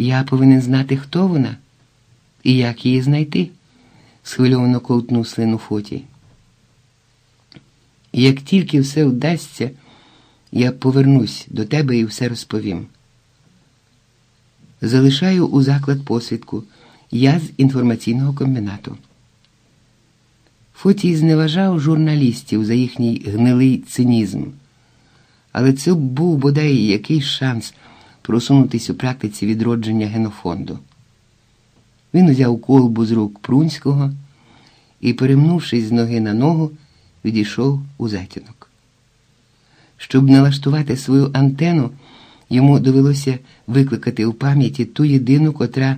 Я повинен знати, хто вона і як її знайти, схвильовано ковтнув слину Фоті. Як тільки все вдасться, я повернусь до тебе і все розповім. Залишаю у заклад посвідку. Я з інформаційного комбінату. Фотій зневажав журналістів за їхній гнилий цинізм. Але це був бодай якийсь шанс просунутися у практиці відродження генофонду. Він узяв колбу з рук Прунського і, перемнувшись з ноги на ногу, відійшов у затінок. Щоб налаштувати свою антену, йому довелося викликати у пам'яті ту єдину, котра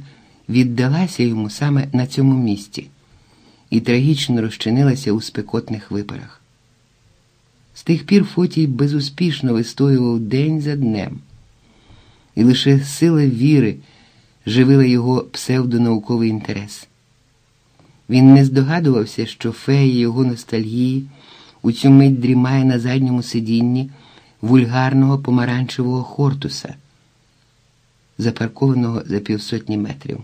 віддалася йому саме на цьому місці і трагічно розчинилася у спекотних випарах. З тих пір Фотій безуспішно вистоював день за днем, і лише сила віри живила його псевдонауковий інтерес. Він не здогадувався, що фея його ностальгії у цю мить дрімає на задньому сидінні вульгарного помаранчевого хортуса, запаркованого за півсотні метрів.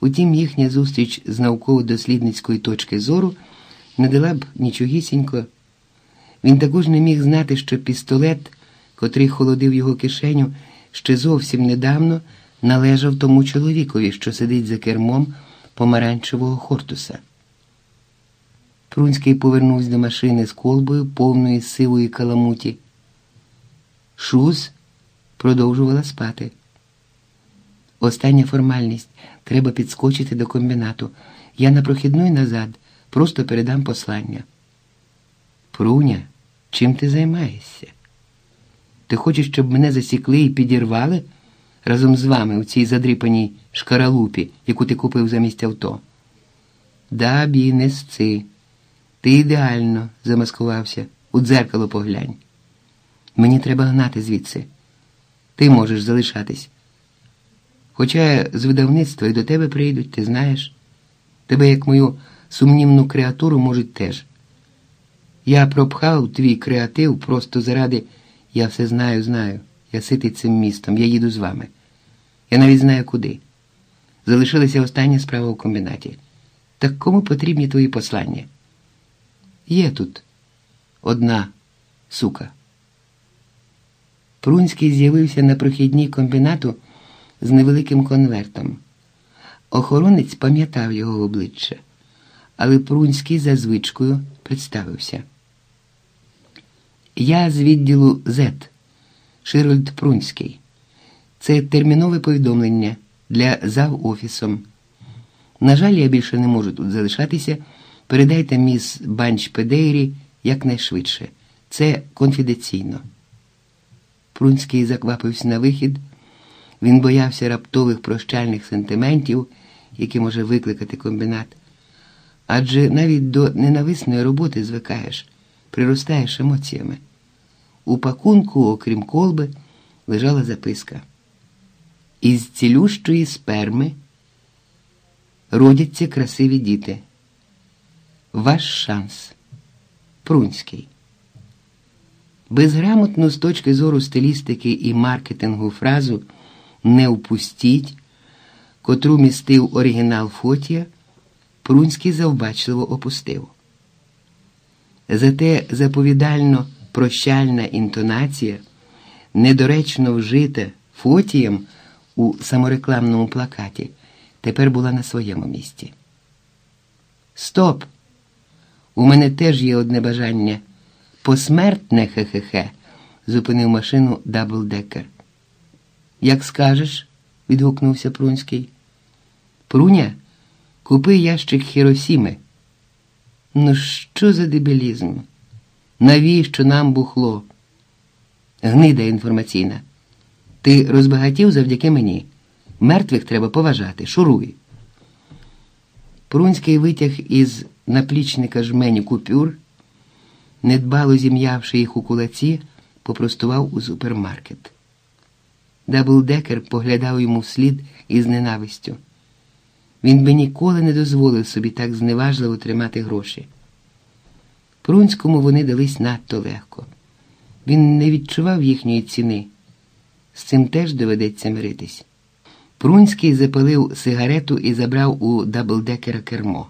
Утім, їхня зустріч з науково-дослідницької точки зору не дала б нічогісінько. Він також не міг знати, що пістолет, котрий холодив його кишеню, ще зовсім недавно належав тому чоловікові, що сидить за кермом помаранчевого хортуса. Прунський повернувся до машини з колбою, повної сивої каламуті. Шуз продовжувала спати. Остання формальність треба підскочити до комбінату. Я на прохідну й назад, просто передам послання. Пруня, чим ти займаєшся? Ти хочеш, щоб мене засікли і підірвали разом з вами у цій задріпаній шкаралупі, яку ти купив замість авто? Да, бі, не сци. Ти ідеально замаскувався, у дзеркало поглянь. Мені треба гнати звідси. Ти можеш залишатись. Хоча з видавництва і до тебе прийдуть, ти знаєш. Тебе, як мою сумнівну креатуру, можуть теж. Я пропхав твій креатив просто заради я все знаю, знаю. Я ситий цим містом, я їду з вами. Я навіть знаю куди. Залишилася остання справа у комбінаті. Так кому потрібні твої послання? Є тут одна сука. Прунський з'явився на прохідній комбінату з невеликим конвертом. Охоронець пам'ятав його обличчя, але Прунський за звичкою представився. Я з відділу Z, Широльд Прунський. Це термінове повідомлення для зав офісом. На жаль, я більше не можу тут залишатися. Передайте міс Банч Педейрі якнайшвидше. Це конфіденційно. Прунський заквапився на вихід. Він боявся раптових прощальних сентиментів, які може викликати комбінат. Адже навіть до ненависної роботи звикаєш, приростаєш емоціями. У пакунку, окрім колби, лежала записка. Із цілющої сперми родяться красиві діти. Ваш шанс. Прунський. Безграмотну з точки зору стилістики і маркетингу фразу не впустіть, котру містив оригінал Фотія, Прунський завбачливо опустив. Зате заповідально прощальна інтонація, недоречно вжита Фотієм у саморекламному плакаті, тепер була на своєму місці. Стоп! У мене теж є одне бажання. Посмертне хе-хе-хе, зупинив машину Даблдекер. Як скажеш, відгукнувся Прунський. Пруня, купи ящик Хіросіми. Ну, що за дебілізм? Навіщо нам бухло? Гнида інформаційна. Ти розбагатів завдяки мені. Мертвих треба поважати. Шуруй. Прунський витяг із наплічника жмені купюр, недбало зім'явши їх у кулаці, попростував у супермаркет. Даблдекер поглядав йому вслід із ненавистю. Він би ніколи не дозволив собі так зневажливо тримати гроші. Прунському вони дались надто легко. Він не відчував їхньої ціни. З цим теж доведеться миритись. Прунський запалив сигарету і забрав у даблдекера кермо.